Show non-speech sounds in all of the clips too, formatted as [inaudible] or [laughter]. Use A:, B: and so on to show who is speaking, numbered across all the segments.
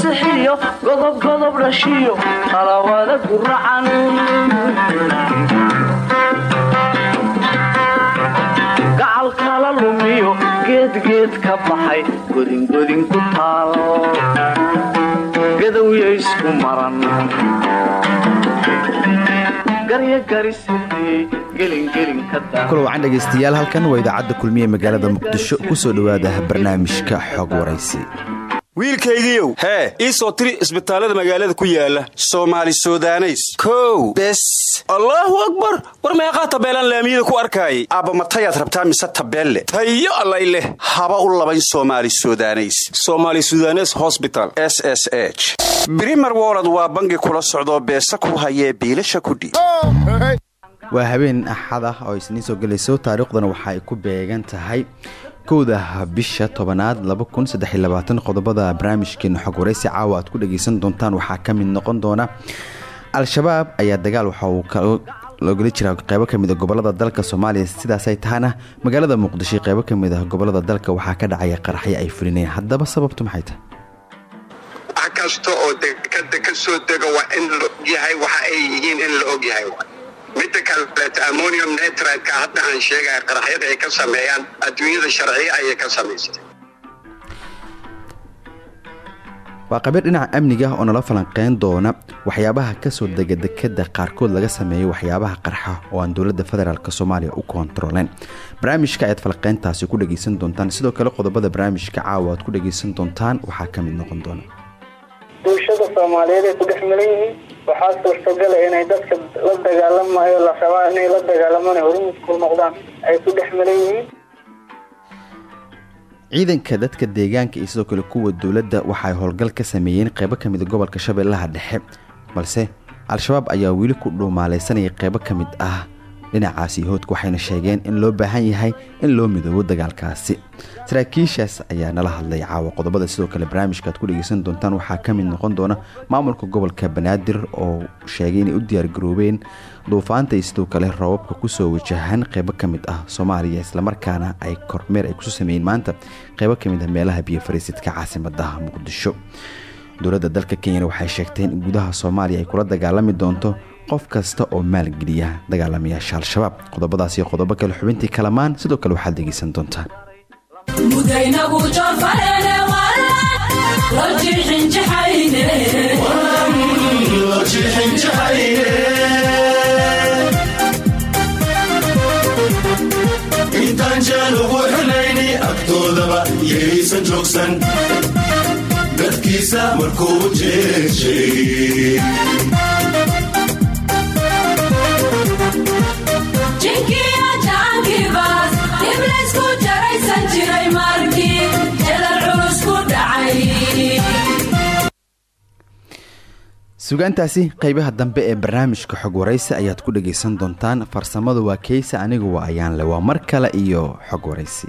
A: sixiyo godobgodob dhashiyo qalawada guracan gacalkala lumiyo geedgeed ka baxay godingodin ku taal gadowya isku maran.
B: Wacan dhegaystayaal halkan waa idaacadda kulmiye magaalada muqdisho ku soo dhowaada barnaamijka xog waraysi
C: wiilkaygiiow hee ii soo tiri isbitaallada magaalada ku yaalla soomaali sudaneys. Kow. Bes. Allaahu akbar. War meeqaa tabeelaan laamiyada ku arkaayay? Aabba matayaad rabtaa mise tabeelle? Tayo allay leh. Haba u labayn soomaali sudaneys. Somaali sudanes hosbital s s h. Brimer wolod waa bangi kula socdoo beesa ku hayee biilasha kudhiib
B: waa habeen axad ah oo isniin soo gelayso taariikhduna waxa ay ku beegan tahay kowda bisha tobanaad qodobada barnaamijkeena xog waraysi caawa aad ku dhagaysan doontaan waxaa ka mid noqon doona al-shabaab ayaa dagaal waxa uu loogala jiraa qeybo ka mid a gobollada dalka soomaaliya sidaasay tahana magaalada muqdisho qeybo ka mid ah gobollada dalka waxaa ka dhacaya qaraxyo ay fulinayaan. Haddaba sababtu maxay tahay?
D: Wax kasta oo dekada ka dega waa in la ogyahay waxa ay yihiin in la ogyahay midda kaleeto ammonium nitride-ka hadda aan sheegaya qaraxyada ay ka sameeyaan adduunyada sharciya ayay ka samaystay
B: waa qabiir dhinaca amniga oo nala falanqeyn doona waxyaabaha ka soo dega dekada qaarkood laga sameeyo waxyaabaha qarxa oo aan dowladda federaalk soomaaliya u koontaroleen barnaamijka ayaad falanqeyntaasi ku dhagaysan doontaan. Sidoo kale qodobada barnaamijka caawa aad ku dhagaysan doontaan waxaa ka mid noqon doona.
E: Bulshada soomaaliyeed ay ku dhex milan yihiin waxaa suurtagala inay dadka la dagaalamayo la rabaa inay la dagaalamaan hormuudku noqdaan ay ku dhex
B: ciidanka dadka deegaanka iyo sidoo kale kuwa dowladda waxaay howlgal ka sameeyeen qeybo ka mid a gobolka shabeellaha dhexe balse al-shabaab ayaa weli ku dhuumaalaysanaya qeybo ka mid ah dhinacaasi hoodka waxayna sheegeen in loo baahan yahay in loo midoobo dagaalkaasi. Saraakiishaas ayaa nala hadlay caawa qodobada sidoo kale barnaamijka aad ku dhegeysan doontaan waxaa ka mid noqon doona maamulka gobolka banaadir oo sheegay inay u diyaargaroobeen duufaanta sidoo kale rababka ku soo wajahan qeybo ka mid ah soomaaliya islamarkaana ay kormeer ay ku soo sameeyeen maanta qeybo ka mid ah meelaha biyo fariisidka caasimadaha muqdisho. Dowladda dalka kenyana waxay sheegteen in gudaha soomaaliya ay kula dagaalami doonto qof kasta oo maalgeliya dagaalamayaasha al-shabaab qodobadaas iyo qodobo kale xubintii kalamaan sidoo kale waxaad dhegeysan doontaan
F: intaan jeel
B: sugaantaasi qeybaha dambe ee barnaamijka xog waraysi ayaad ku dhagaysan doontaan. Farsamadu waa keysa anigu waa ayaanle waa mar kale iyo xog waraysi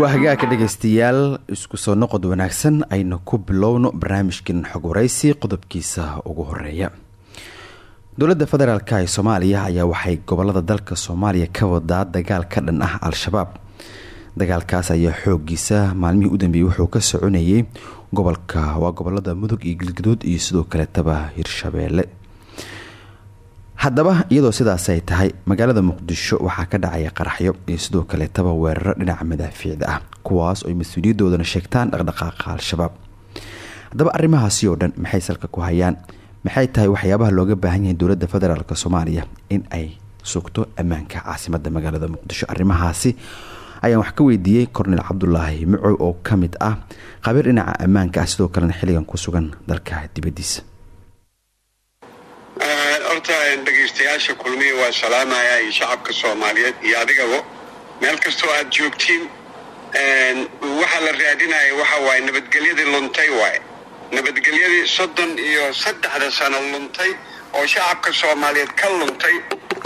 B: waa hagaagka dhegaystayaal isku soo noqod wanaagsan aynu ku bilowno barnaamijkan xog waraysi qodobkiisa ugu horreeya dowladda federaalk ee soomaaliya ayaa waxay gobollada dalka soomaaliya ka wadaa dagaal ka dhan ah al-shabaab. Dagaalkaas ayaa xoogiisa maalmihii u dambeeyey wuxuu ka soconayay gobolka waa gobollada mudug iyo galgaduud iyo sidoo kaleetaba hirshabeelle. Haddaba iyadoo sidaas ay tahay magaalada muqdisho waxaa ka dhacaya qaraxyo iyo sidoo kaleetaba weeraro dhinaca madaafiicda ah kuwaas oo mas'uuliyadoodana sheegtaan dhaqdhaqaaqa al-shabaab. Haddaba arrimahaasi oo dhan maxay salka ku hayaan? Maxay tahay waxyaabaha looga baahan yahay dowladda federaalk soomaaliya in ay sugto ammaanka caasimada magaalada muqdisho? Arrimahaasi ayaan wax ka weydiiyey kornel cabdulaahi mucow oo ka mid ah qabiir dhinaca ammaanka ah sidoo kalena xilligan ku sugan dalka dibadiisa
D: horta dhegaystayaasha kulmiya waa salaamaya iyo shacabka soomaaliyeed iyo adigaba meel kastoo aad joogtiin waxaa la raadinaya waxa waaye nabadgelyadii luntay waaye. Nabadgelyadii soddon iyo saddexda sano luntay oo shacabka soomaaliyeed ka luntay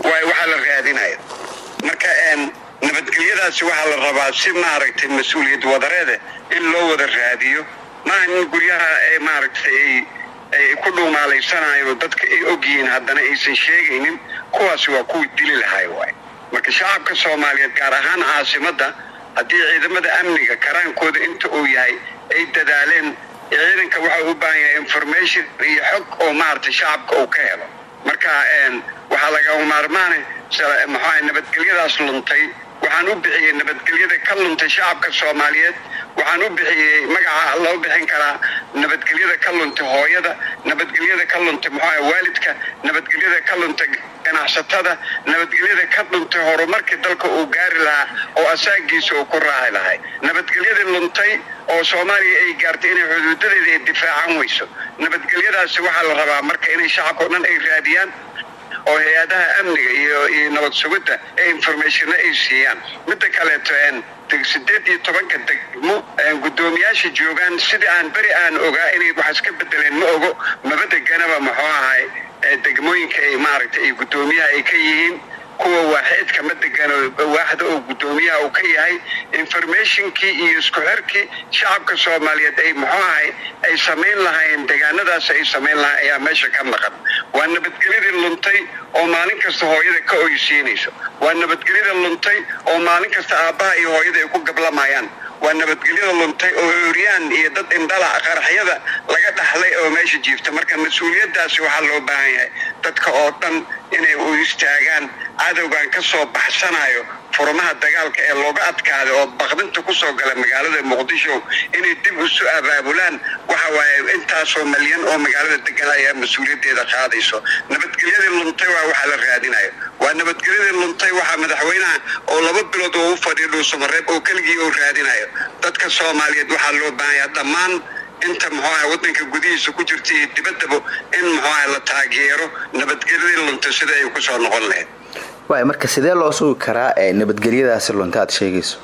D: waay waxaa la raadinaya marka nabadgelyadaasi waxaa la rabaa si maaragtay mas'uuliyad wadareede in loo wada raadiyo. Maaha in guryaha ay maaragtay ay ku dhuumaalaysanaayo dadka ay ogyihiin haddana aysan sheegaynin kuwaasi waa kuwii dili lahay waay marka shacabka soomaaliyeed gaar ahaan caasimadda haddii ciidamada amniga karaankooda inta uu yahay ay dadaaleen ciidanka waxa u baahan yahay information iyo xog oo maaragtay shacabka uu ka helo. Marka waxaa lagama maarmaane maxaa nabadgelyadaas luntay waxaan u bixiyey nabadgelyada ka luntay shacabka soomaaliyeed. Waxaan u bixiyey magaca loo bixin karaa nabadgelyada ka luntay hooyada nabadgelyada ka luntay maxaa waalidka nabadgelyada ka luntay ganacsatada nabadgelyada ka luntay horumarkii dalka uu gaari lahaa oo asaagiisa uu ku raaci lahay. Nabadgelyadii luntay oo soomaaliya ay gaartay inay xuduudadeeda ay difaacan weyso. Nabadgelyadaasi waxaa la rabaa marka inay shacabka o dhan ay raadiyaan oo hay'adaha amniga iyo iyo nabad sugidda ee informationna ay siiyaan. Midda kaleeto sideed iyo tobanka degmo guddoomiyaasha joogaan sidii aan beri aan ogaa inay wax iska bedeleen ma ogo. Maba deganaba muxuu ahay degmooyinka ay maaragtay ay guddoomiyaha ay ka yihiin kuwa waaxeedka ma degano waaxda oo guddoomiyaha uu ka yahay informationkii iyo isku xirkii shacabka soomaaliyeed ay muxuu ahay ay samayn lahaayeen deegaanadaas ay samayn lahayn ayaa meesha ka maqan. Waa nabadgelyadii luntay oo maalin kasta hooyada ka oysiinayso. Waa nabadgelyada luntay oo maalin kasta aabbaha iyo hooyada ay ku gablamayaan waa nabadgelyada luntay oo ooryaan iyo dad indhala qaraxyada laga dhaxlay oo meesha jiifta. Marka mas'uuliyaddaasi waxaa loo baahan yahay dadka oo dhan inay u istaagaan. Cadowgan ka soo baxsanayo furmaha dagaalka ee looga adkaaday oo baqdinta ku soo gala magaalada muqdisho inay dib isu abaabulaan waxa waaye intaasoo malyan oo magaalada degan ayaa mas'uuliyaddeeda qaadayso. Nabadgelyadii luntay waa waxaa la raadinayo waa nabadgelyadii luntay waxaa madaxweynaha oo laba bilood oo u fadhiya dhuusamareeb oo keligii oo raadinayo dadka soomaaliyeed waxaa loo baahanya dhammaan inta muxuu aha waddanka gudihiisa ku jirta iyo dibaddaba in muxuu aha la taageero nabadgelyadii luntay sida ay ku soo noqon lahayd
G: waay marka sidee loo sugi karaa nabadgelyadaasi lunta aad sheegayso?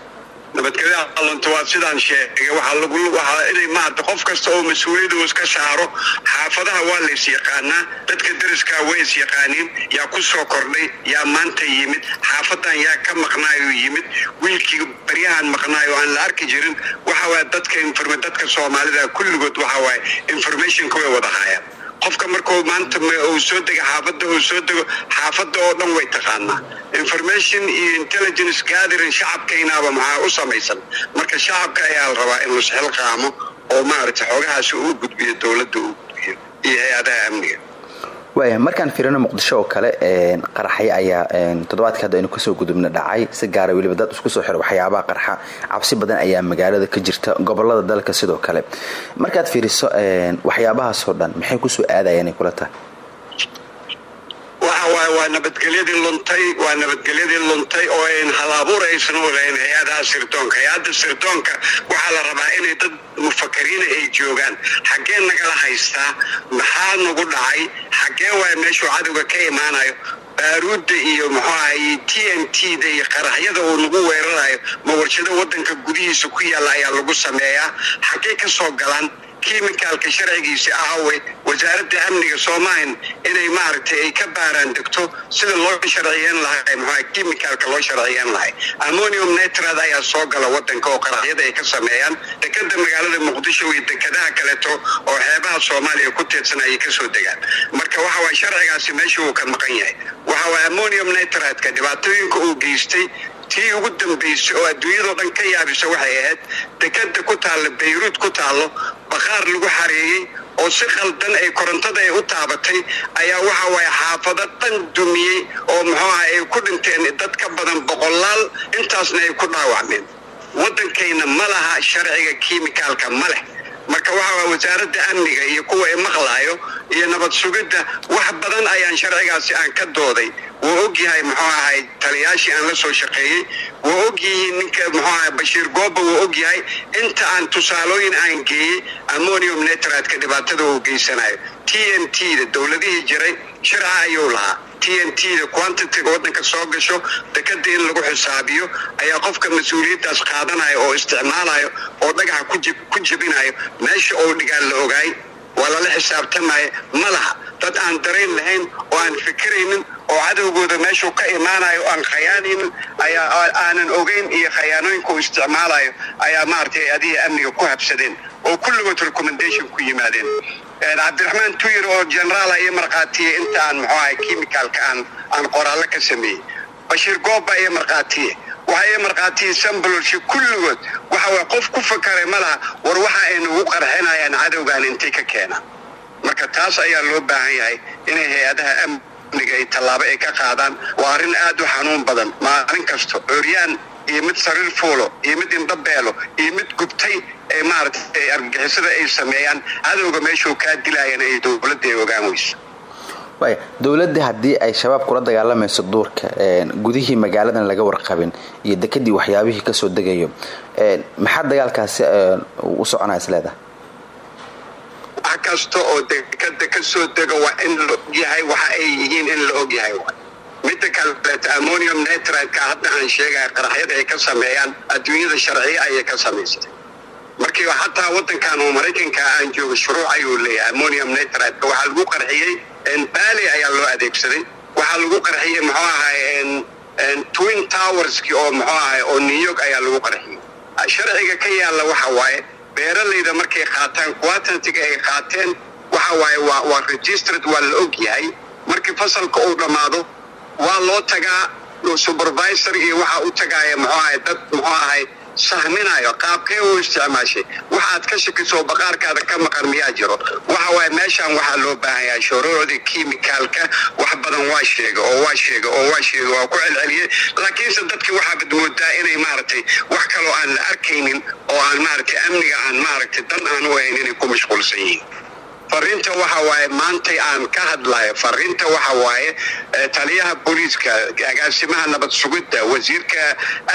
D: Nabadgelyada lunta waa sidaan sheegay. Waxaa inay maarata qof kasta oo mas'uuliyadda uu iska saaro xaafadaha waa la is yaqaanaa dadka deriskaa way is yaqaaniin yaa ku soo kordhay yaa maanta yimid xaafadan yaa ka maqnaayoo yimid wiilkii baryahan maqnaayo aan la arki jirin. Waxa waaya dadka dadka soomaalida kulligood waxa waaye informationka way wada haayaan qofka markuu maanta uu soo dego xaafadda uu soo dego xaafadda oo dhan way taqaanaa information iyo intelligence gathering shacabkaynaaba maxaa u samaysan. Marka shacabka ayaa la rabaa inuu isxilqaamo oo maaragtay xoogahaasi uu gudbiyo dowladda uu gudbiyo iyo hay'adaha amniga
G: waaya markaan fiirino muqdisho oo kale qaraxyo ayaa toddobaadka hadda aynu ka soo gudubna dhacay si gaara weliba dad isku soo xiro waxyaabaha qarxa. Cabsi badan ayaa magaalada ka jirta gobollada dalka sidoo kale. Markaad fiiriso waxyaabahaasoo dhan maxay ku soo aadayaan ay kula tahay
D: waxa waay waa nabadgelyadii luntay waa nabadgelyadii luntay oo ayn halabuur aysan u lahayn hay'adaha sirdoonka. Hay'adda sirdoonka waxaa la rabaa inay dad mufakariina ay joogaan. Xaggee nagala haystaa maxaa nagu dhacay? Xaggee waay meeshuu cadowga ka imaanayo? Baaruudda iyo muxuu ahay t n t da iyo qaraxyada uu nagu weerarayo ma warshado waddanka gudihiisa ku yaalla ayaa lagu sameeyaa? Xaggee ka soo galaan kimicalka sharcigiisi ahawey wasaaradda amniga soomaalian inay maaragtay ay ka baaraan degto sida loo sharciyeyn lahay muxua kimicalka loo sharciyeyn lahay. Ammonium nitrad ayaa soo gala wadanka oo qaraxyada ay ka sameeyaan. Dekada magaalada muqdisho iyo dekadaha kaleeto oo xeebaha soomaaliya ku teedsan ayay ka soo degaan. Marka waxa waay sharcigaasi meesha uu ka maqan yahay. Waxa waay ammonium nitradka dhibaatooyinka uu geystay tii ugu dambaysay oo adduunyadao dhan ka yaabisa waxay ahayd dekada ku taalla bayruud ku taallo bakhaar lagu xareeyey oo si khaldan ay korontada ay u taabatay ayaa waxa waaye xaafado dhan dumiyey oo muxuu aha ay ku dhinteen dad ka badan boqolaal intaasna ay ku dhaawacmeen. Waddankayna ma laha sharciga kimicaalka ma leh marka waxa waa wasaaradda amniga iyo kuwa i maqlaayo iyo nabad sugidda wax badan ayaan sharcigaasi aan ka dooday. Wuu og yahay muxuu ahay taliyaashii aan la soo shaqeeyey. Wuu og yihiin ninka muxuu ahay bashiir gooba wuu og yahay inta aan tusaalooyin aan geeyey ammonium nitratka dhibaatada uu geysanayo t n t da dowladihii jiray sharca ayuu lahaa t n t da quantitiga waddanka soo gasho dekada in lagu xisaabiyo ayaa qofka mas'uuliyaddaas qaadanayo oo isticmaalayo oo dhagaxa ku jebinayo meesha oo dhigaan la ogaay waa lala xisaabtamaya ma laha. Dad aan darayn lahayn oo aan fikiraynin oo cadowgooda meeshuu ka imaanayo aan khayaanaynin ayaa aanan ogeyn iyo khayaanooyinka isticmaalayo ayaa maaragtay adihii amniga ku habsadeen oo kulligood recommendation ku yimaadeen cabdiraxmaan tuyir oo generaala iyo markhaatiye inta aan muxuu ahay kimicalka aan aan qoraallo ka sameeyey. Bashiir gooba iyo markhaatiye. Waxa iyo markhaatiye sambalolshi kulligood waxa waa qof ku fakaray ma laha war waxa ay nagu qarxinayaan cadowgaan intay ka keenaan marka taas ayaa loo baahan yahay inay hay'adaha amniga ay tallaabo ay ka qaadaan. Waa arrin aad u xanuun badan maalin kasto oryaan iyo mid sariir fuulo iyo mid indhabeelo iyo mid gubtay ee maaragtay argagixisada ay sameeyaan cadowga meeshuu kaa dilayan ay dowladda ay ogaan weyso
G: waaya dowladda haddii ay shabaab kula dagaalamayso duurka gudihii magaaladan laga warqabin iyo dekadii waxyaabihii ka soo degayo maxaa dagaalkaasi u soconaya is leedahay
D: wax kasta oo dekada ka soo dega waa in la ogyahay waxa ay yihiin in la ogyahay midda kaleeto ammonium nitride-ka hadda aan sheegaya qaraxyada ay ka sameeyaan adduunyada sharciya ayay ka samaysatay markii xataa waddankan oo maraykanka aan joogo shuruuc ayuu leeyahay ammonium nitride-ka waxaa lagu qarxiyey baali ayaa loo adeegsaday. Waxaa lagu qarxiyey muxuu ahay twin towerski oo muxuu ahay oo new york ayaa lagu qarxiyey sharciga ka yaalla waxa waaye beeralayda markay qaataan quatantiga ay qaateen waxa waaye waa waa registered waa la og yahay. Markii fasalka uu dhammaado waa loo tagaa supervisor iyo waxa u tagaaya muxuu ahay dad muxuu ahay sahminayo qaabkee u isticmaashay. Waxaad ka shakiso baqaarkaada ka maqan miyaa jiro. Waxa waaye meeshaan waxaa loo baahanyaa shuruucda kimicaalka wax badan waa sheega oo waa sheega oo waa sheega waa ku celceliyey laakiinse dadki waxaabad moodaa inay maaragtay wax kaloo aan la arkaynin oo aan maaragtay amniga aan maaragtay dan aan u ahayn inay ku mashquulsan yihiin fariinta waxa waaye maantay aan ka hadlayo. Fariinta waxa waaye taliyaha booliiska agaasimaha nabad sugidda wasiirka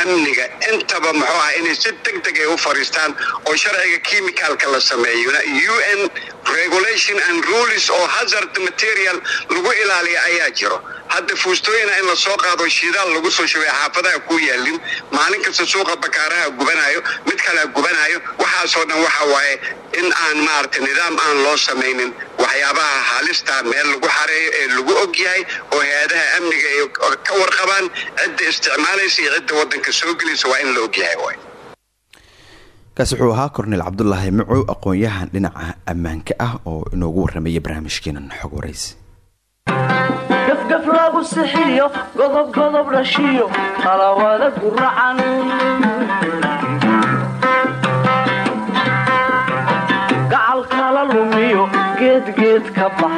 D: amniga intaba muxuu ah inay si deg deg ay u fariistaan oo sharciga kimicalka la sameeyo u n regulation and rules oo hazard material lagu ilaaliya ayaa jiro. Hadda fuustooyina in la soo qaado shidaal lagu soo shubay xaafadaha ku yaalin maalin kasta suuqa bakaaraha gubanayo mid kalea gubanayo waxaasoo dhan waxa waaye in aan maaragtay nidaam aan loo samaynin. Waxyaabaha halistaa meel lagu xareeyo ee lagu og yahay oo hay'adaha amniga ay ka warqabaan cidda isticmaalaysa iyo cidda waddanka soo gelaysa waa in la og yahay waay
B: kaasi wuxuu ahaa korneyl cabdulaahi macow aqoon-yahan dhinaca ammaanka ah oo inoogu warramaya barnaamijkeenan xog warays
A: gafgaf lagu sixiyo godob godob dhashiyo qalawada guracan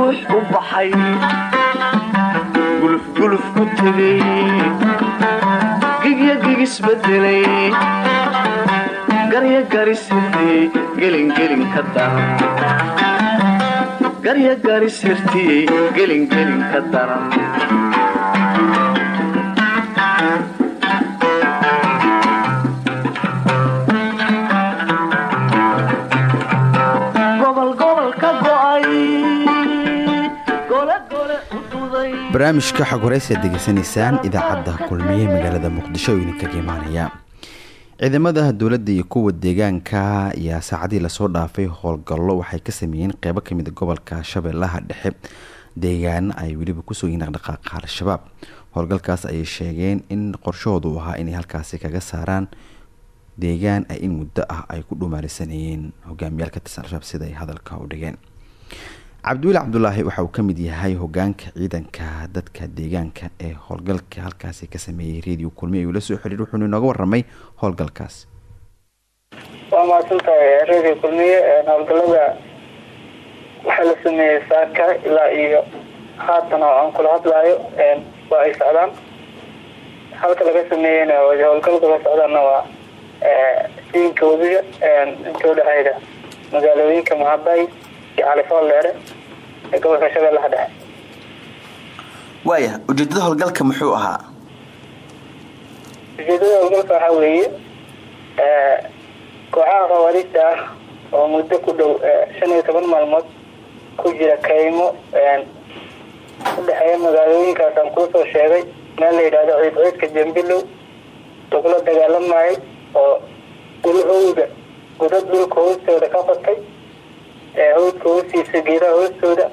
A: guux u baxay gulufguluf ku tegay gigya gigisbedelay garya garisirtiyey gelingelin ka daran
B: barnaamijka xog horeysaad degeysanaysaan idaacadda kulmiye magaalada muqdisho oo idinkaga imaanaya ciidamada dowladda iyo kuwa deegaanka ayaa saacadii la soo dhaafay howlgallo waxay ka sameeyeen qeybo kamida gobolka shabeellaha dhexe. Deegaana ay weliba ku soo yihiin dhaqdhaqaaqa al-shabaab howlgalkaas ayay sheegeen in qorshahoodu ahaa inay halkaasi kaga saaraan deegaan ay in muddo ah ay ku dhumaalisanayeen. Hogaamiyaal ka tirsan al-shabaab sida ay hadalka u dhigeen cabdiweli cabdulaahi waxa uu ka mid yahay hogaanka ciidanka dadka deegaanka ee howlgalka halkaasi ka sameeyey radio kulmi. Ayuu la soo xiriir wuxuuna inooga waramay howlgalkaas.
E: Waa mahadsantahay radio kulmiye howlgalada waxaa la sameeyey saaka ilaa iyo haatan oo aan kula hadlaayo waa ay socdaan. Halka laga sameeyeyna howlgalka la socdaana waa siinka webiga inta udhexeyda magaalooyinka mahabay califool dheere ee gobolka shabeellaha dhexe.
G: Waaya ujeedada howlgalka muxuu ahaa?
E: Ujeedada howlgalka waxaa weeye kooxaha khawaariijta ah oo muddo ku dhow shan iyo toban maalmood ku jira kaymo udhexeeya magaalooyinkaas aan kuu soo sheegay meel la ciid ciidka jambilow lagula dagaalamayay oo dhulhowda godad dhulka hoostooda ka qotay ee howdka hoostiisa geedaha hoostooda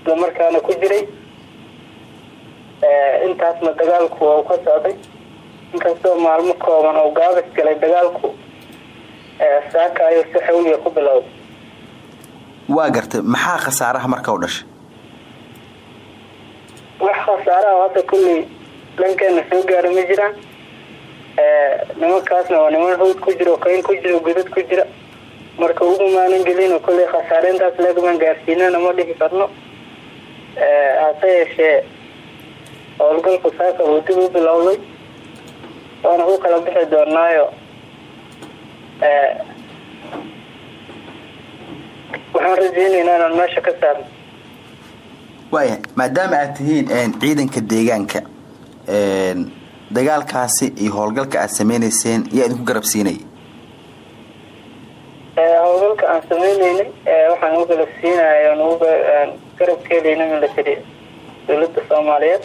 E: islamarkaana ku jiray intaasna dagaalku uu ka socday. Inkastoo maalmo kooban oo gaabis galay dagaalku saaka ayuu si xawliya ku bilowday.
G: Waa gartay maxaa khasaaraha marka u dhashay?
E: Wax khasaaraha hadda kulley dhankeena soo gaara ma jiraan. Nimankaasna waa niman hawd ku jira oo kayn ku jira godad ku jira marka ugu maanan gelin oo kolley khasaareyntaas leegmaan gaarsiinana ma dhihi karno hase yeeshee howlgalku saaka uu dib u bilowday waana ku kala bixi doonaayo waxaan rajeyneynaa inaan meesha ka saarno.
G: Waaya maadaama aad tihiin ciidanka deegaanka dagaalkaasi iyo howlgalka aad sameyneyseen yaa idinku garab siinaya
E: howlgalka aan sameyneynay waxaan ugu garab ka helayna military dowladda soomaaliyeed.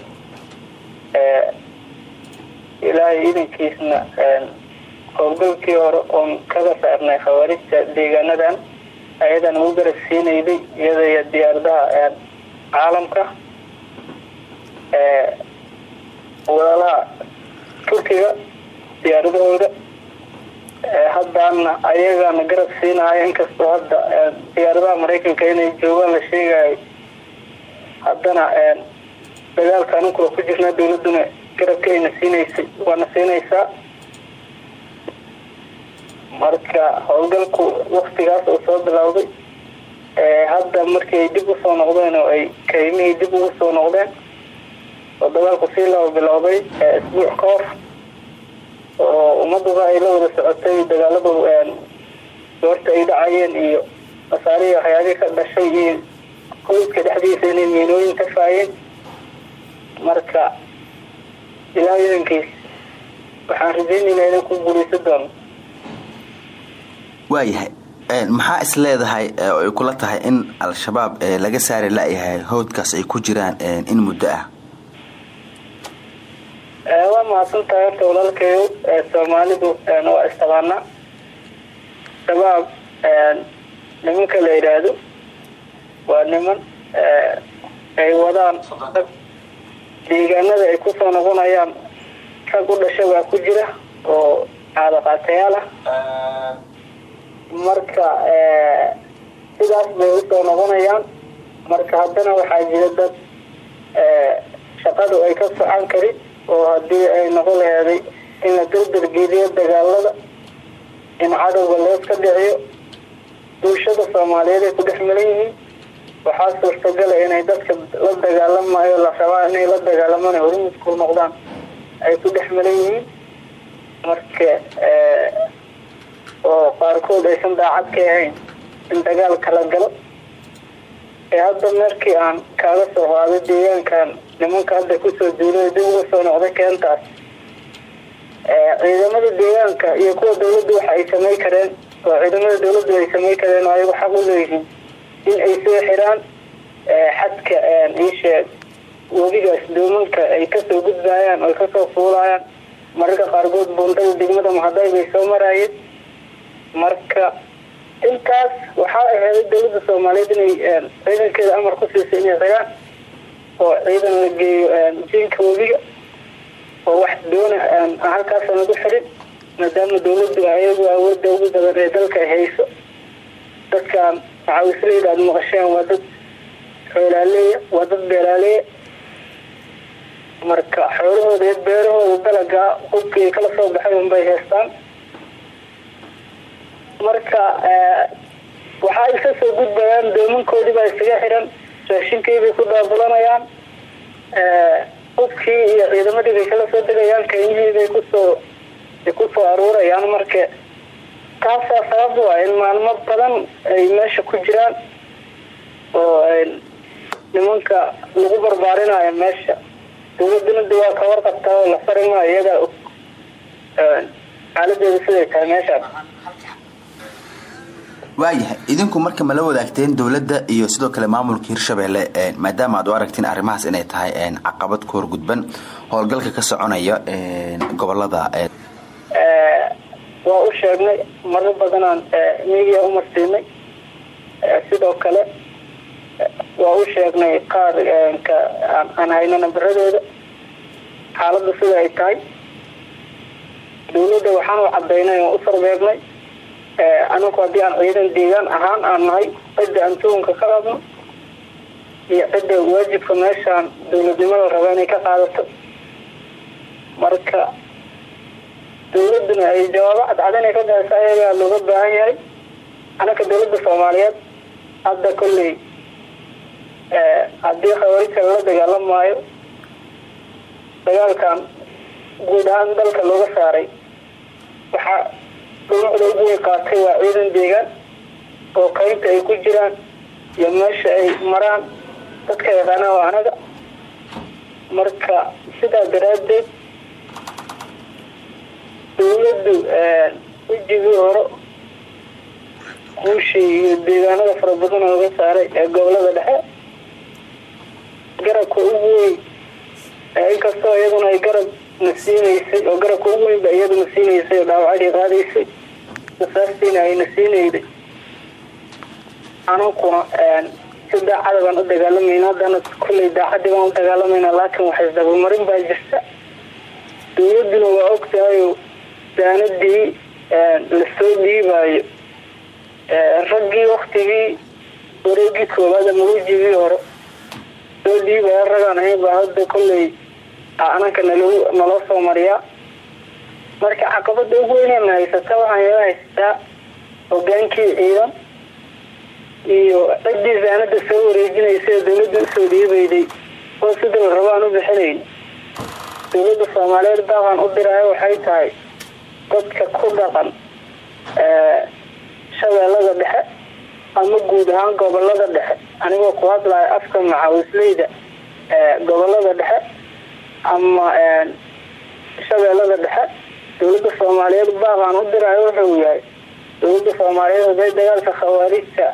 E: Ilaahay ciidankiisna howlgalkii hore oon kaga saarnay khawaarijta deegaanadan ayadan ugu garab siinayday iyada iyo diyaaradaha caalamka walaalaha turkiga diyaaradahooda haddaana ayagana garab siinaayo inkastoo hadda diyaaradaha maraykanka inay joogaan la sheegayo haddana dagaalkaan unkula ku jirnaa dowladuna garabkayna siinaysay waana siinaysaa marka howlgalku waktigaas uu soo bilowday hadda markii ay dib u soo noqdeen oo ay kaymihii dib ugu soo noqdeen oo dagaalku sii laba bilowday isbuuc ka hor oo ummaduba ay la wada socotay dagaalada goorta ay dhacayeen iyo masaarihii waxyaabihii ka dhashay iyo qoyska dhexdiisa inay miinooyin ka faayeen. Marka ilaa idankiis waxaan rajeynaynaa inaan ku guuleysan doono
G: waayahay maxaa is leedahay oo ay kula tahay in al-shabaab laga saari la-yahay howdkaas ay ku jiraan in muddo ah
E: waa mahadsantahay horta walaalkayo soomaalidu waa istaqaanaa shabaab nimanka la yidhaahdo waa niman ay wadaan deegaanada ay ku soo noqonayaan rag u dhasha baa ku jira oo caadaqaatayaal ah marka sidaas bay u soo noqonayaan marka haddana waxaa jira dad shaqadu ay ka socon karin oo haddii ay noqon laheeday in la dardargeliyo dagaalada in cadowga looska dhiciyo bulshada soomaaliyeed ay ku dhex malan yihiin waxaa suurtagala inay dadka la dagaalamayo la rabaa inay la dagaalamaan hormuudku noqdaan ay ku dhex malan yihiin. Marka oo qaarkood aysan daacad ka ahayn in dagaal kala galo. Ee hadda markii aan kaaga soo qaaday deegaankan nimanka hadda ku soo duulay dib uga soo noqday keentaas ciidamada deegaanka iyo kuwa dawladda waxa ay samay kareen oo ciidamada dawladdu ay samay kareen oo ayagu xaq u leeyihiin in ay soo xiraan xadka iisheeg webigaas doomanka ay ka soo gudbayaan oo ka soo fuulayaan. Mararka qaarkood buundada degmada mahaday bay soo maraayeen. Marka intaas waxaa aheeday dawladda soomaaliyeed inay ciidankeeda amar ku siisay inay xiraan oo ciidan la geeyo jiinka webiga oo wax doona halkaasa lagu xirin maadaama dawladdu ayagu awoodda ugu badan ee dalka ay hayso dadkaan maxaawisleyda aada maqasheen waa dad xoolaaleeya waa dad beeraaleeya marka xoolahooda iyo beerahooda dalaga hubkii kala soo baxay unbay haystaan. Marka waxaa isa soo gudbayaan doomankoodii baa isaga xiran raashinkii bay ku daabulanayaan. Hubkii iyo ciidamadii bay kala soo degayaan keymihii bay ku soo ku soo aruurayaan marka. Taasaa sabab u ah in maalmo badan ay meesha ku jiraan oo nimanka lagu barbaarinayo meesha. Dawladuna de waa ka warqabtaa oo la fari maayo iyadaa og xaaladeedu siday tahay meeshaan
G: waayahay. Idinku marka ma la wadaagteen dowladda iyo sidoo kale maamulka hirshabelle maadaama aad u aragtiin arrimahaas inay tahay caqabad ku horgudban howlgalka ka soconaya gobollada
E: waa u sheegnay maro badanaan miidiya umarsiinay sidoo kale waa u sheegnay qaar aan hayno nambaradooda. Xaaladda sida ay tahay dawladda waxaan u cadaynay oo u sarbeegnay anagu haddii aan ciidan deegaan ahaan aan nahay cidda aan tuunka ka qabno iyo cidda waajibka meeshaan dawladnimada raba inay ka qaadato. Marka dawladuna ay jawaabo cadcad inay ka bixisa ayagaa looga baahan yahay. Anaka dawladda soomaaliyeed hadda kolley haddii khawarijka lala dagaalamaayo dagaalkan guud ahaan dalka looga saaray waxaa dhumucda ugu way qaatay waa ciidan deegaan oo kaynta ay ku jiraan iyo meesha ay maraan. Dadka yaqaana waa anaga. Marka sidaa daraaddeed dawladdu wejigii hore guushii iyo deegaanada fara badan oo laga saaray ee gobollada dhexe garabka ugu weyn inkastoo iyaduna ay garab na siinaysay oo garabka ugu weyn ba iyaduna siinaysay oo dhaawacadii qaadaysay asaastiina ayna siinayday anakuna si daacada baan u dagaalamayna haddana kolley daacadii baan u dagaalamayna laakiin waxay dabamarin baa jirta. Dawladuna waa og tahayo daanadii la soo dhiibaayo. Raggii waktigii wareegii koowaad ama wejigii hore soo dhiibaya ragaan ahayn baa hadda kolley ananka nalo naloo soo mariyaa marka caqabada ugu weynana haysata waxaan ila haysataa hogaankii ciidan iyo ciddii soo wareejinaysa ee dawladda u soo dhiibayday oo sida la rabo aan u bixinayn. Dawladda soomaaliyeed baaqan u diraayo waxay tahay dadka ku dhaqan shabeellada dhexe ama guud ahaan gobollada dhexe. Anigoo ku hadlayo afka maxaawisleyda gobollada dhexe ama shabeellada dhexe dawladda soomaaliyeed baaqaan u diraayo wuxuu yahay dawladda soomaaliyeed haday dagaalka khawaarijta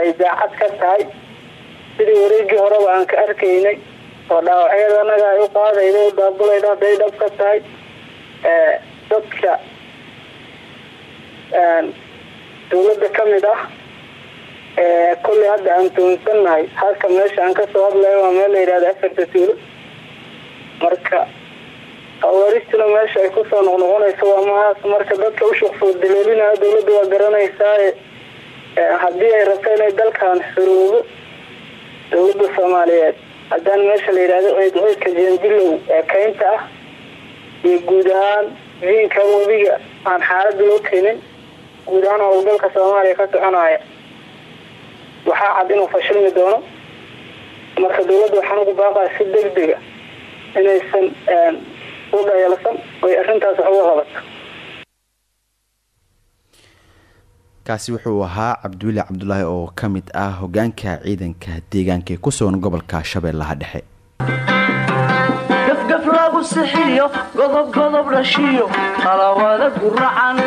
E: ay daacad ka tahay sidii wareegii horeba aan ka arkaynay oo dhaawacyada anaga ay u qaadayda u daabulayda haday dhab ka tahay dadka dawladda ka mid ah kolley hadda aan tuunsannahay halka meesha aan ka soo hadlayo waa meel la yidhahda afarta tuulo marka khawaarijtuna meesha ay ku soo noqnoqonayso waa mahaas. Marka dadka ushuqsoo daleelinayo dawladda waa garanaysaa haddii ay rabto inay dalkan xuroobo dawladda soomaaliyeed. Haddaan meesha la yidhahdo ceed ceedka jendilow ee kaynta ah iyo guud ahaan viinka webiga aan xaalada loo keenin guud ahaan howlgalka soomaaliya ka soconaya waxaa cad inuu fashilmi doono. Marka dowladda waxaan ugu baaqaya si deg dega inaysan u dhayalsan oy arrintaas wax uga qabato
B: kaasi wuxuu ahaa cabdiweli cabdulaahi oo ka mid ah hogaanka ciidanka deegaanka ee ku sugan gobolka shabeellaha dhexe.
A: Gafgaf lagu sixiyo godob godob dhashiyo qalawada guracan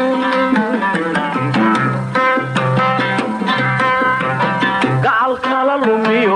A: gacal kala lumiyo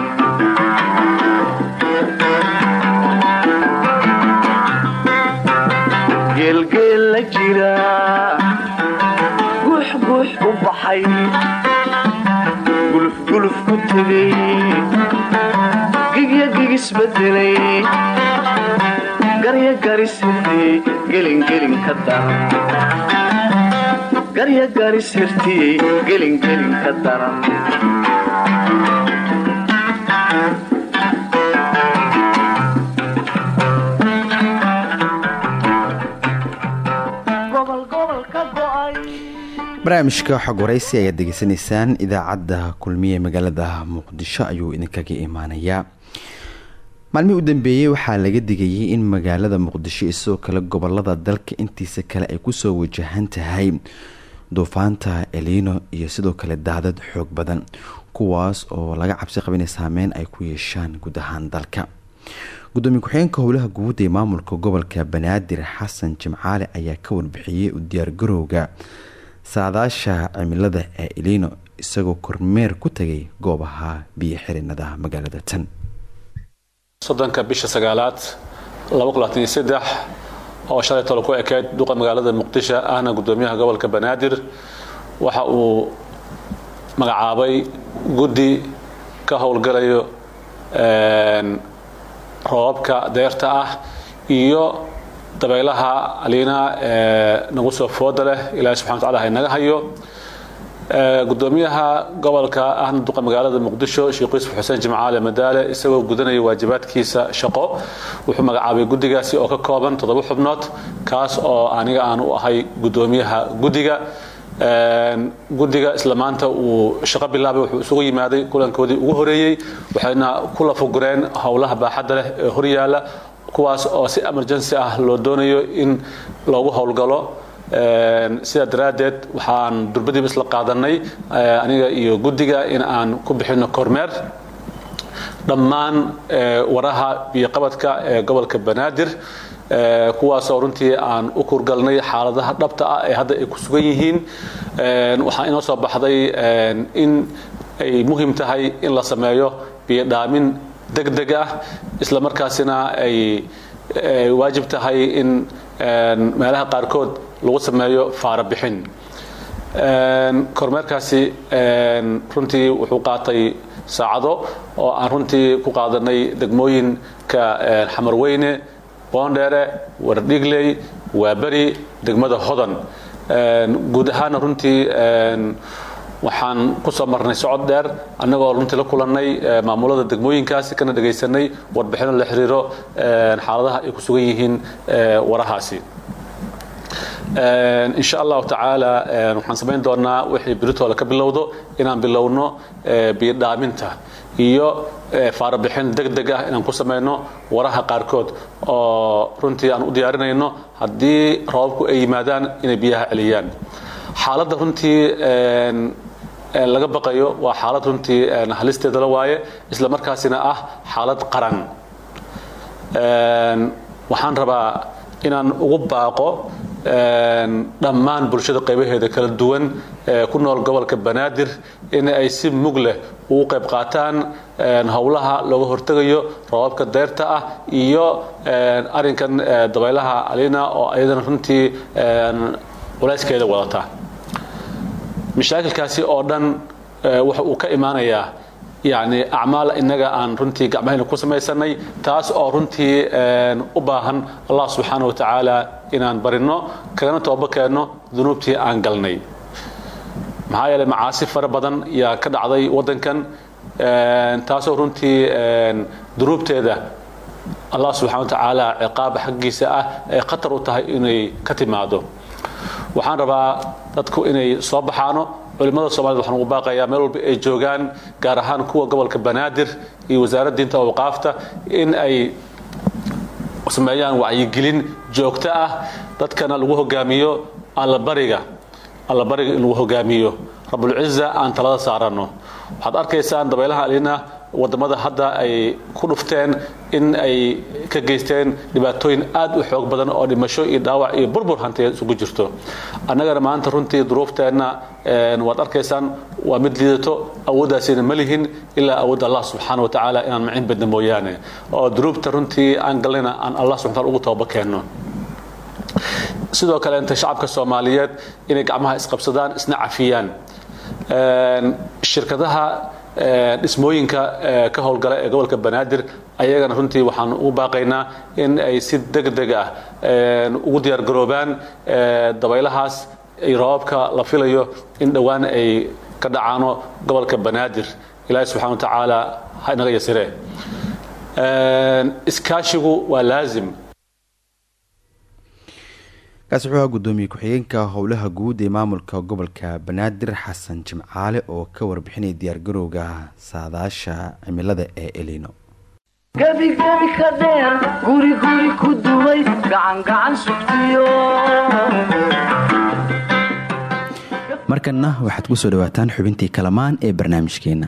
A: u baxay gulufguluf ku tegay gigya gigisbedelay garya garisirtiyey gelingelin ka daran
B: barnaamijka xog waraysi ayaad degeysanaysaan idaacadda kulmiye magaalada muqdisho ayuu idinkaga imaanayaa. Maalmihii u dambeeyey waxaa laga digayay in magaalada muqdisho iyo sidoo kale gobollada dalka intiisa kale ay ku soo wajahan tahay duufaanta elino iyo sidoo kale daadad xoog badan kuwaas oo laga cabsi qaba inay saameyn ay ku yeeshaan guud ahaan dalka. Gudoomiye ku-xigeenka howlaha guud ee maamulka gobolka banaadir xasan jimcaale ayaa ka warbixiyey u diyaargarowga saadaasha cimilada ee elino isagoo kormeer ku tagay goobaha biyo magaalada tan.
H: Soddonka bisha sagaalaad oo shalay tolo ku ekeyd duqa magaalada muqdisho ahna gudoomiyaha gobolka banaadir waxa uu magacaabay guddi ka howlgalayo roobabka deerta ah iyo dabaylaha aliina ee nagu soo fooda leh ilaahi subxana wa tacala ha inaga hayo. Gudoomiyaha gobolka ahna duqa magaalada muqdisho sheekh yuusuf xuseen jimcaale madaale isagoo gudanaya waajibaadkiisa shaqo wuxuu magacaabay guddigaasi oo ka kooban toddoba xubnood kaas oo aniga aan u ahay gudoomiyaha guddiga. Guddiga isla maanta uu shaqo bilaabay wuxuu isugu yimaaday kulankoodii ugu horeeyey waxayna ku lafugureen howlaha baaxadda leh ee horyaala kuwaas oo si emergency ah loo doonayo in loogu howlgalo. Sidaa daraaddeed waxaan durbadiiba isla qaadanay aniga iyo guddiga in aan ku bixino kormeer. Dhammaan waraha biyoqabadka ee gobolka banaadir kuwaasoo runtii aan u kurgalnay xaaladaha dhabta ah ee hadda ay ku sugan yihiin. Waxaa inoo soo baxday in ay muhiim tahay in la sameeyo biyodhaamin deg deg ah isla markaasina ay waajib tahay in meelaha qaarkood lagu sameeyo faara bixin kormeerkaasi runtii wuxuu qaatay saacado oo aan runtii ku qaadanay degmooyinka xamarweyne boondheere wardhigley waaberi degmada hodan. Guud ahaana runtii waxaan ku soo marnay socod dheer annagoo runtii la kulannay maamulada degmooyinkaasi kana dhegaysanay warbixino la xiriiro xaaladaha ay ku sugan yihiin warahaasi. Insha allahu tacaala waxaan samayn doonaa wixii biritooda ka bilowdo inaan bilowno biyodhaaminta iyo faarabixin deg deg ah inaan ku samayno waraha qaarkood oo runtii aan u diyaarinayno haddii roobabku ay yimaadaan inay biyaha celiyaan. Xaaladda runtii laga baqayo waa xaalad runtii halisteeda la waaye isla markaasina ah xaalad qaran. Waxaan rabaa inaan ugu baaqo dhammaan bulshada qaybaheeda kala duwan ku nool gobolka banaadir in ay si mug leh ugu qayb qaataan howlaha looga hortegayo roobabka deyrta ah iyo arinkan dabaylaha alina oo ayadana runtii culayskeeda wadata mashaakilkaasi oo dhan waxa uu ka imaanayaa yani acmaal inaga aan runtii gacmahayna ku samaysanay taas oo runtii u baahan allah subxaana wa tacaala inaan barino kagana tooba keenno dunuubtii aan galnay. Maxaa yeeley macaasi fara badan yaa ka dhacday waddankan taasoo runtii dunuubteeda. Allah subxana wa tacaala ciqaab xaggiisa ah ay khatar u tahay inay ka timaado waxaan rabaa dadku inay soo baxaano. Culimada somaliyed waxaan ugu baaqayaa meel walba ay joogaan gaar ahaan kuwa gobolka banaadir iyo wasaaradda diinta awqaafta in ay sameeyaan wacyigelin joogto ah. Dadkana lagu hogaamiyo allabariga allabariga in lagu hogaamiyo. Rabulciza aan talada saarano. Waxaad arkaysaan dabaylaha alina waddamada hadda ay ku dhufteen in ay ka geysteen dhibaatooyin aad u xoog badan oo dhimasho iyo dhaawac iyo burbur hantiyeed isugu jirto. Annagana maanta runtii duruufteenna waad arkaysaan waa mid liidato awooddaasina ma lihin ilaa awoodda allah subxaana wa tacaala inaan macin badna mooyaane. Oo duruubta runtii aan galnayna aan allah subxana taala ugu tooba keenno. Sidoo kale inta shacabka soomaaliyeed inay gacmaha isqabsadaan isna cafiyaan. Shirkadaha dhismooyinka ka howlgala ee gobolka banaadir. Ayagana runtii waxaan ugu baaqaynaa in ay si degdeg ah ugu diyaargaroobaan dabaylahaas roobabka la filayo in dhowaan ay ka dhacaano gobolka banaadir. Ilaahi subxana wa tacaala ha inaga yasire iskaashigu waa laazim
B: kaasi wuxuu ahaa guddoomiye ku-xigeenka howlaha guud ee maamulka gobolka banaadir xasan jimcaale oo ka warbixinaya diyaargarowga saadaasha cimilada ee elino
I: gebigebi ka dheer guri guri ku duway gacangacan sugtiyo.
B: Markanna waxaad ku soo dhawaataan xubintii kalamaan ee barnaamijkeenna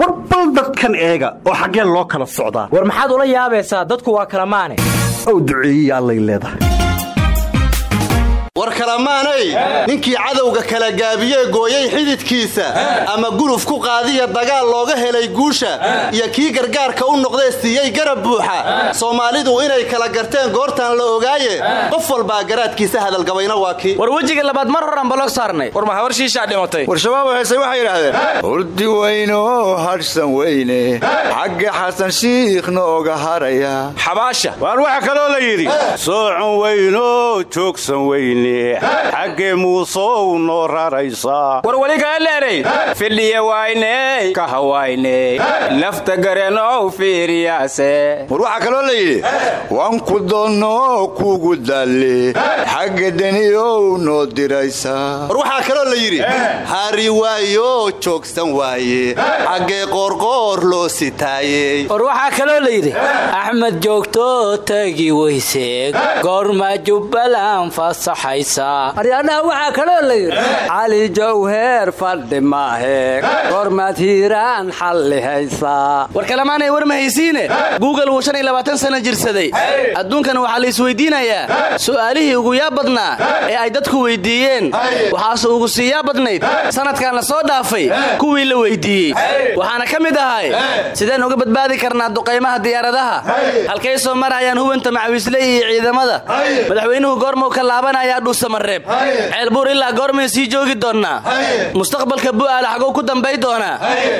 J: war bal dadkan eega oo xaggee loo kala socdaa.
K: War maxaad ula yaabaysaa? Dadku waa kala maane.
J: Ow duceeyey allay leedahay
L: war kalamaanay ninkii cadowga kala gaabiyee gooyey xididkiisa. Ama guluf ku qaadiya dagaal looga helay guusha. Iyo kii gargaarka u noqdee siiyey garab buuxa. Soomaalidu inay kala garteen goortaan la ogaaye. Qof walbaa garaadkiisa hadalgabayna waa kii.
K: War wejiga labaad mar horan baloog saarnay. War ma habar shiishaa dhimatay?
L: War shabaab heesay waxay yidhaahdeen.
M: Hurdi weyno hadhsan weyne. Xagga xasan shiikhna oga haraya.
K: Xabaasha.
N: Waar waxaa kaloo la yidhi. Soocon weyno joogsan weyne xaggee muusow noo raraysaa
K: war weligaaleeray fidhiya wayney kahawayney lafta garenow fiiriyaase.
M: War waxaa kaloo la yidhi waan ku doonno kugu daalle xagga daniyow noo diraysaa
L: war waxaa kaloo la yidhi hari waayo joogsan waaye. Xaggee qoorqoor loo sitaayey
O: war waxaa kaloo la yidhi axmed joogto tagi weyseeg goorma jubbaland fasaxay
P: aryadhaha waxaa kaloo la yidhi
O: cali jawheer fadhi maahe. Goormaad hiiraan xalli haysaa
K: war kalamaanay war ma haysiine guugal wuu shan iyo labaatan sana jirsaday. Adduunkan waxaa la isweydiinayaa su'aalihii ugu yaa badnaa ee ay dadku weyddiiyeen waxaase ugu siiyaa badnayd. Sanadkan la soo dhaafay kuwii la weyddiiyey waxaana ka mid ahay sideen uga badbaadi karnaa duqaymaha diyaaradaha. Halkay soo marayaan hubanta macawiisle iyo ciidamada. Madaxweynuhu goormuu ka laabanaya dhuusamareeb ceelbuur ilaa goormay sii joogi doonnaa mustaqbalka bu'aala xagow ku dambay doonaa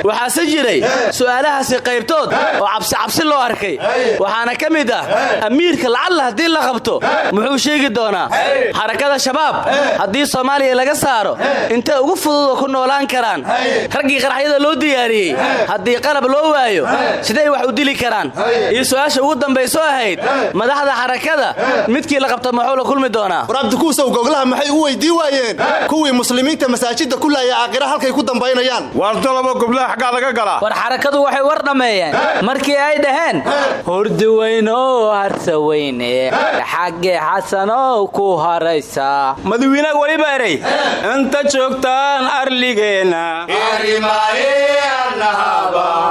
K: waxaase jiray su'aalahaasi qaybtood oo cabsicabsi loo arkay. Waxaana ka mid ah amiirka lacalla haddii la qabto muxuu sheegi doonaa xarakada shabaab haddii soomaaliya laga saaro intay ugu fududoo ku noolaan karaan raggii qaraxyada loo diyaariyey haddii qalab loo waayo siday wax u dili karaan. Iyo su'aasha ugu dambayso ahayd madaxda xarakada midkii la qabta muxuu la kulmi doonaa
L: abdikuusow goglaha maxay u weydii waayeen? Kuwii muslimiinta masaajidda ku laaya aakhira halkay ku dambaynayaan.
N: Waar dalabo goblaha xaggaa laga galaa
O: war xarakadu waxay war dhammeeyeen markii ay dhaheen hurdi weynow harsa weyne. Xagge xasanow ku haraysaa
K: madawiinaga weliba eray inta joogtaan arligeenna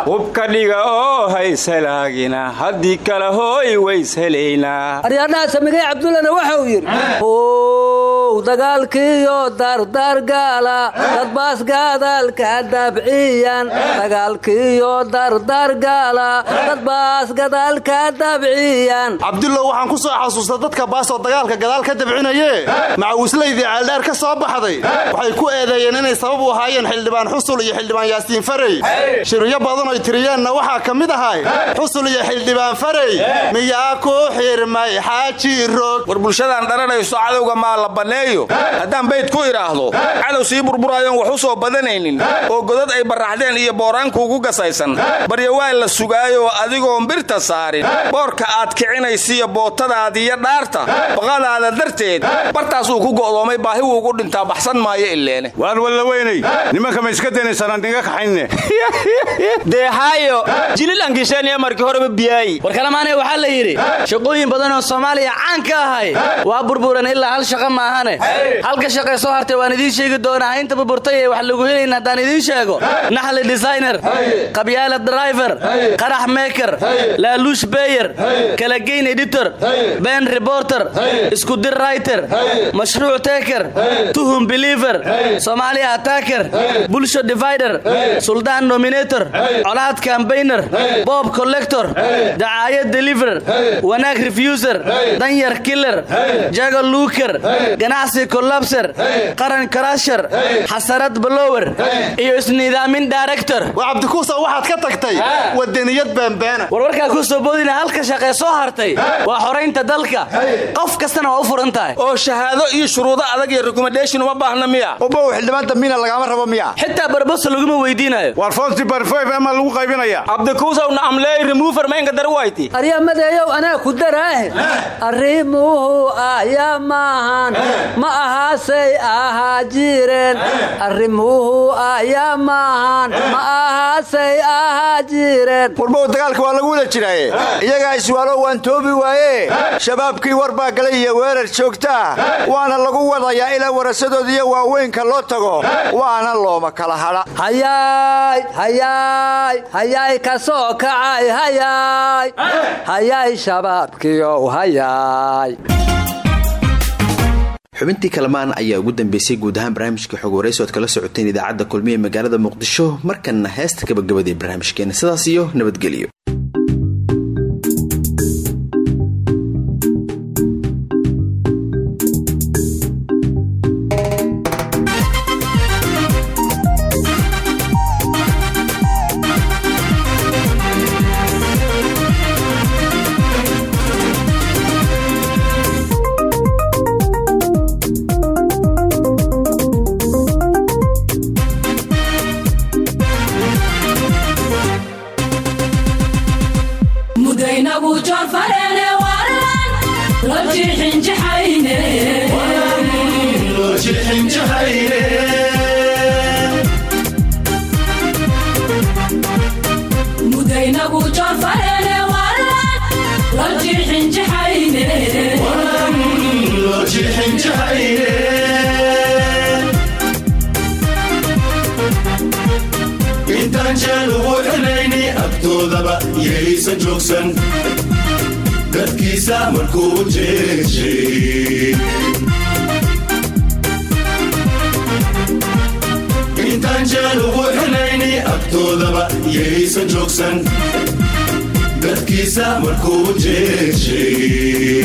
C: hubka dhiga oo haysalaagina haddii kale hooy ways-helaynaa
O: aryaadhaha samigay cabdullana waxa uu yidhi ow dagaalkiiyo dardargaala dadbaas gadaalka dabciyan. Dagaalkiiyo dardargaala dadbaas gadaalka dabciyan.
L: Cabdullow waxaan ku soo xasuusta dadka baasoo dagaalka gadaal ka dabcinaye macawislaydii ceeldheer ka soo baxday. Waxay ku eedeeyeen inay sabab u ahaayeen xildhibaan xusul iyo xildhibaan yaasiin farey. Shiryo badan oy tiriyeenna waxaa ka mid ahay xusul iyo xildhibaan farey. Miyaa ku xirmay xaaji roog?
Q: War bulshadaan dharanayso cadowga maa la banneeyo haddaan bayd ku idhaahdo cadow sii burburaayoon wax u soo badanaynin oo godad ay barraxdeen iyo booraankuugu gasaysan. Barya waa la sugaayoo adigoon birta saarin. Boorka aad kicinaysiiyo bootadaadiyo dhaarta baqadaada darteed bartaas uu ku go'doomay baahi wuugu dhintaa baxsan maayo ileene
J: waan walla weynay. Nimanka ma iska daynaysaan niga kaxayne [laughs]
C: deehaayo jilil angisheeniya markii horeba biyaayi.
K: War kalamaane waxaa la yidhi shaqooyin badan oo soomaaliya caan ka ahay waa burburan ilaa hal shaqo maahane? Halka shaqee soo hartay waan idiin sheegi doonaa. Inta burburtay ee wax lagu helayn haddaan idiin sheego. Naxli designer qabyaala driver qarax maker laaluush beyer kalageyn editor ben reporter iskudir writer mashruuc taker tuhum believer somalia attacker bulsho divider suldaan nominator colaad cambaigner bob collector dacaayad deliver wanaag refuser danyar killer jago luuker ganacsi collabser qaran karasher xasarad blower iyo isnidaamin director.
L: Waa cabdikuusa waxaad ka tagtay wadaniyad baanbaana
K: warwarkaa ku soo boodina halka shaqee soo hartay waa xoraynta dalka. Qof kastana waa u furan tahay
Q: oo shahaado iyo shuruudo adag iyo recommendation uma baahna miya.
M: Ubow xildhibaan damiina lagama rabo miya.
K: Xitaa barbosa laguma weydiinayo
J: war fonti barfoyf ama lagu qaybinaya
C: cabdikuusawna amleey remover maynka darwayti
O: aryamadeeyow anaa ku daraahe. Arrimuhu ahya maahan ma ahaasay ahaa jireen arrimuhu ahya maahan ma ahaasay ahaa jireen
M: warbow dagaalka waa lagu wada jiraaye iyagaa iswaalo waan toobi waaye shabaabkii war baa galay iyo weerar joogtaa waana lagu wadayaa ilaa warasadoodiiyo waaweynka loo tago waana looma kala hadha
O: hayaay hayaay hayaay ka soo kacay hayaay hayaay shabaabkiiow hayaay
B: xubintii kalamaan ayaa ugu dambeysay guud ahaan barnaamijka xog warayso oad kala socoteen idaacadda kulmiye magaalada muqdisho markanna heesta gabagabadee barnaamijkeena. Sidaas iyo nabadgelyo
F: joogsan dadkiisa markuu jeeshay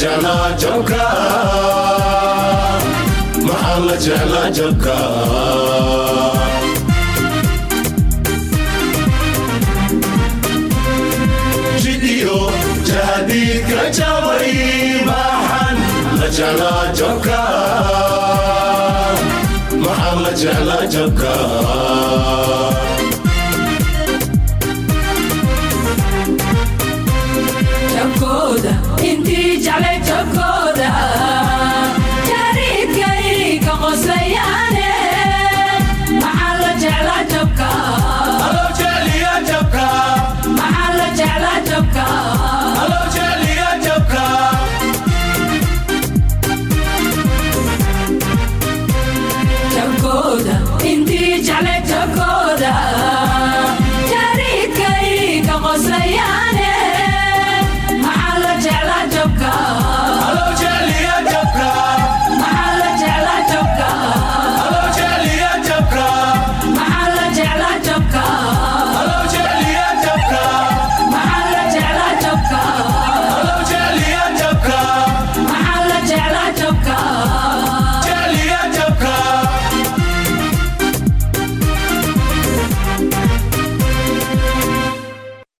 F: jeclaa jabka maxaa la jeclaa jabka jidhiyo jahadiidka jabay maxaan la jeclaa jabka maxaa la jeclaa jabka